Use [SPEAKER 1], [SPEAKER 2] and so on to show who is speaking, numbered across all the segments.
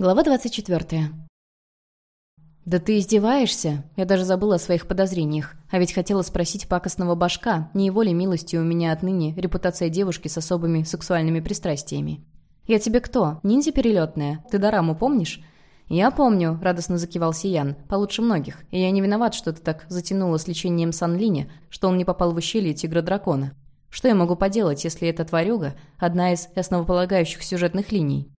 [SPEAKER 1] Глава 24. «Да ты издеваешься?» Я даже забыла о своих подозрениях. А ведь хотела спросить пакостного башка, не его ли милостью у меня отныне репутация девушки с особыми сексуальными пристрастиями. «Я тебе кто? Ниндзя перелетная? Ты Дораму помнишь?» «Я помню», — радостно закивал Сиян, — «получше многих. И я не виноват, что ты так затянула с лечением Санлиня, что он не попал в ущелье Тигра-дракона. Что я могу поделать, если эта тварюга — одна из основополагающих сюжетных линий?»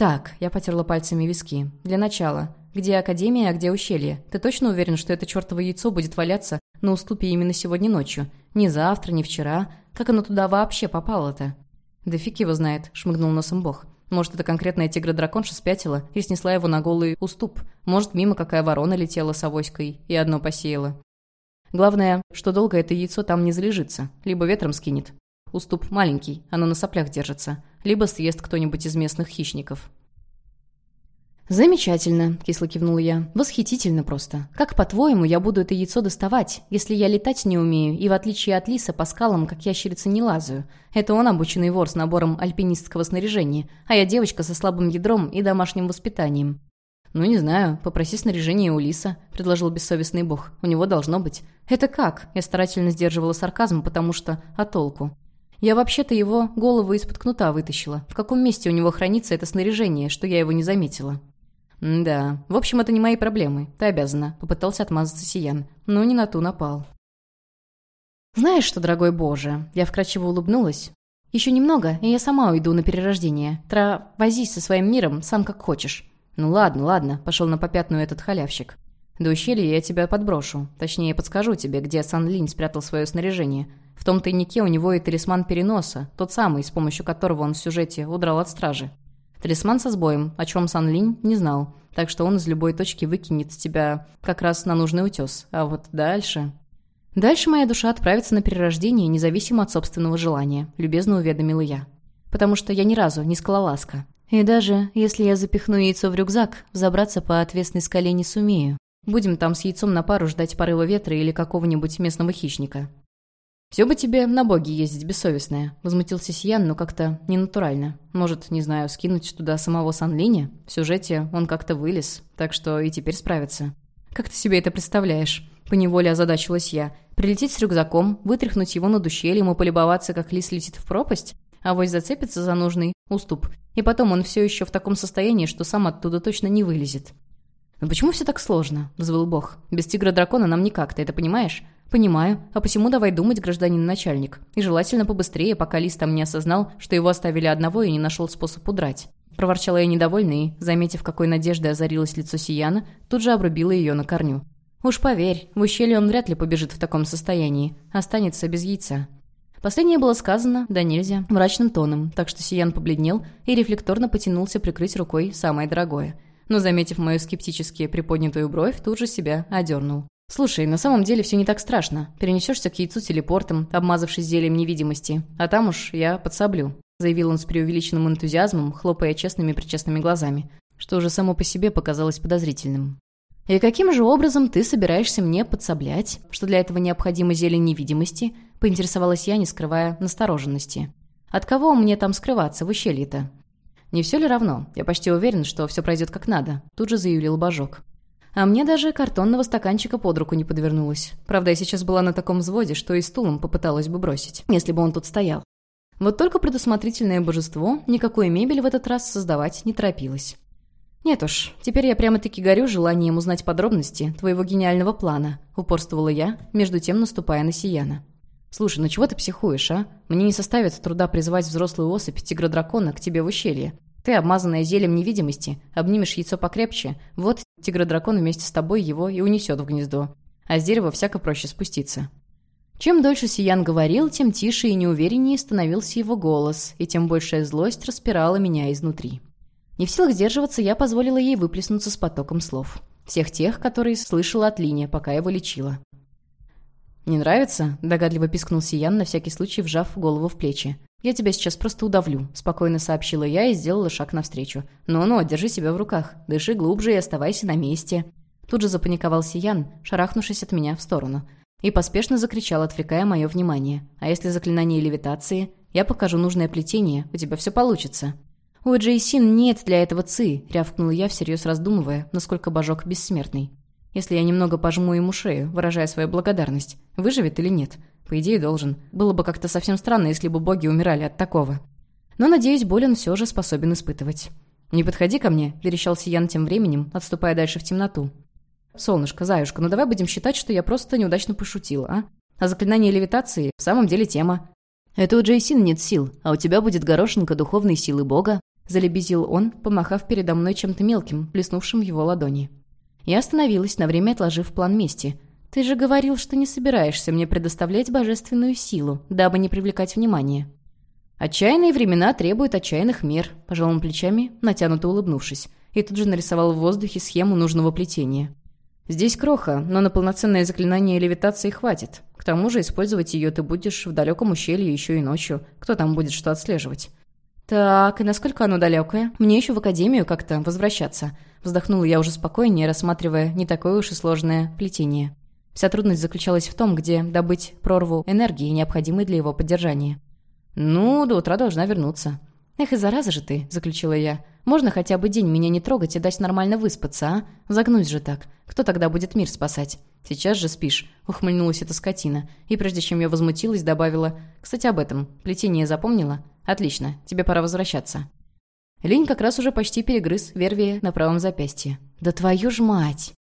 [SPEAKER 1] «Так», — я потерла пальцами виски. «Для начала. Где Академия, а где ущелье? Ты точно уверен, что это чертово яйцо будет валяться на уступе именно сегодня ночью? Ни завтра, ни вчера? Как оно туда вообще попало-то?» «Да фиг его знает», — шмыгнул носом бог. «Может, это конкретная тигра-драконша спятила и снесла его на голый уступ. Может, мимо какая ворона летела с авоськой и одно посеяла. Главное, что долго это яйцо там не залежится, либо ветром скинет. Уступ маленький, оно на соплях держится либо съест кто-нибудь из местных хищников. «Замечательно», — кисло кивнула я. «Восхитительно просто. Как, по-твоему, я буду это яйцо доставать, если я летать не умею и, в отличие от лиса, по скалам, как ящерица, не лазаю? Это он обученный вор с набором альпинистского снаряжения, а я девочка со слабым ядром и домашним воспитанием». «Ну, не знаю. Попроси снаряжение у лиса», — предложил бессовестный бог. «У него должно быть». «Это как?» Я старательно сдерживала сарказм, потому что... А толку? Я вообще-то его голову из-под кнута вытащила. В каком месте у него хранится это снаряжение, что я его не заметила? «Да. В общем, это не мои проблемы. Ты обязана», — попытался отмазаться Сиян. Но не на ту напал. «Знаешь что, дорогой Боже?» Я вкрадчиво улыбнулась. «Еще немного, и я сама уйду на перерождение. Тра, возись со своим миром, сам как хочешь». «Ну ладно, ладно», — пошел на попятную этот халявщик. «До ущелья я тебя подброшу. Точнее, подскажу тебе, где Сан Линь спрятал свое снаряжение. В том тайнике у него и талисман переноса, тот самый, с помощью которого он в сюжете удрал от стражи. Талисман со сбоем, о чем Сан Линь не знал, так что он из любой точки выкинет тебя как раз на нужный утес. А вот дальше... Дальше моя душа отправится на перерождение, независимо от собственного желания, любезно уведомила я. Потому что я ни разу не скалолазка. И даже если я запихну яйцо в рюкзак, взобраться по отвесной скале не сумею. Будем там с яйцом на пару ждать порыва ветра или какого-нибудь местного хищника. «Все бы тебе на боги ездить, бессовестная», — возмутился Сиян, но как-то ненатурально. «Может, не знаю, скинуть туда самого Санлиня? В сюжете он как-то вылез, так что и теперь справится». «Как ты себе это представляешь?» — поневоле озадачилась я. «Прилететь с рюкзаком, вытряхнуть его над ущельем и полюбоваться, как лис летит в пропасть? А вось зацепится за нужный уступ, и потом он все еще в таком состоянии, что сам оттуда точно не вылезет». «Но почему все так сложно?» — взвыл бог. «Без тигра-дракона нам никак, ты это понимаешь? «Понимаю. А посему давай думать, гражданин начальник. И желательно побыстрее, пока Лис там не осознал, что его оставили одного и не нашел способ удрать». Проворчала я недовольно и, заметив, какой надеждой озарилось лицо Сияна, тут же обрубила ее на корню. «Уж поверь, в ущелье он вряд ли побежит в таком состоянии. Останется без яйца». Последнее было сказано, да нельзя, мрачным тоном, так что Сиян побледнел и рефлекторно потянулся прикрыть рукой самое дорогое. Но, заметив мою скептически приподнятую бровь, тут же себя одернул. «Слушай, на самом деле все не так страшно. Перенесешься к яйцу телепортом, обмазавшись зельем невидимости, а там уж я подсоблю», заявил он с преувеличенным энтузиазмом, хлопая честными-причестными глазами, что уже само по себе показалось подозрительным. «И каким же образом ты собираешься мне подсоблять, что для этого необходимо зелень невидимости?» поинтересовалась я, не скрывая настороженности. «От кого мне там скрываться в ущелье-то?» «Не все ли равно? Я почти уверен, что все пройдет как надо», тут же заявил Божок. А мне даже картонного стаканчика под руку не подвернулось. Правда, я сейчас была на таком взводе, что и стулом попыталась бы бросить, если бы он тут стоял. Вот только предусмотрительное божество никакой мебель в этот раз создавать не торопилось. «Нет уж, теперь я прямо-таки горю желанием узнать подробности твоего гениального плана», — упорствовала я, между тем наступая на Сияна. «Слушай, ну чего ты психуешь, а? Мне не составит труда призвать взрослую особь тигра-дракона к тебе в ущелье. Ты, обмазанная зелем невидимости, обнимешь яйцо покрепче, вот тигр-дракон вместе с тобой его и унесет в гнездо. А с дерева всяко проще спуститься. Чем дольше Сиян говорил, тем тише и неувереннее становился его голос, и тем большая злость распирала меня изнутри. Не в силах сдерживаться, я позволила ей выплеснуться с потоком слов. Всех тех, которые слышала от Линия, пока его лечила. «Не нравится?» – догадливо пискнул Сиян, на всякий случай вжав голову в плечи. «Я тебя сейчас просто удавлю», — спокойно сообщила я и сделала шаг навстречу. «Ну-ну, держи себя в руках. Дыши глубже и оставайся на месте». Тут же запаниковал Сиян, шарахнувшись от меня в сторону. И поспешно закричал, отвлекая мое внимание. «А если заклинание левитации? Я покажу нужное плетение, у тебя все получится». «У Джейсин нет для этого ци», — рявкнула я, всерьез раздумывая, насколько божок бессмертный. «Если я немного пожму ему шею, выражая свою благодарность, выживет или нет? По идее, должен. Было бы как-то совсем странно, если бы боги умирали от такого. Но, надеюсь, боль он все же способен испытывать». «Не подходи ко мне», — верещал Сиян тем временем, отступая дальше в темноту. «Солнышко, заюшка, ну давай будем считать, что я просто неудачно пошутила, а? А заклинание левитации в самом деле тема». «Это у Джейсин нет сил, а у тебя будет горошинка духовной силы бога», — залебезил он, помахав передо мной чем-то мелким, плеснувшим в его ладони. Я остановилась, на время отложив план мести. «Ты же говорил, что не собираешься мне предоставлять божественную силу, дабы не привлекать внимание». «Отчаянные времена требуют отчаянных мер», — пожал он плечами, натянуто улыбнувшись, и тут же нарисовал в воздухе схему нужного плетения. «Здесь кроха, но на полноценное заклинание левитации хватит. К тому же использовать ее ты будешь в далеком ущелье еще и ночью. Кто там будет что отслеживать?» «Так, и насколько оно далекое? Мне еще в академию как-то возвращаться». Вздохнула я уже спокойнее, рассматривая не такое уж и сложное плетение. Вся трудность заключалась в том, где добыть прорву энергии, необходимой для его поддержания. «Ну, до утра должна вернуться». «Эх, и зараза же ты», — заключила я. «Можно хотя бы день меня не трогать и дать нормально выспаться, а? Загнусь же так. Кто тогда будет мир спасать?» «Сейчас же спишь», — ухмыльнулась эта скотина. И прежде чем я возмутилась, добавила. «Кстати, об этом. Плетение запомнила? Отлично. Тебе пора возвращаться». Лень как раз уже почти перегрыз вервие на правом запястье. «Да твою ж мать!»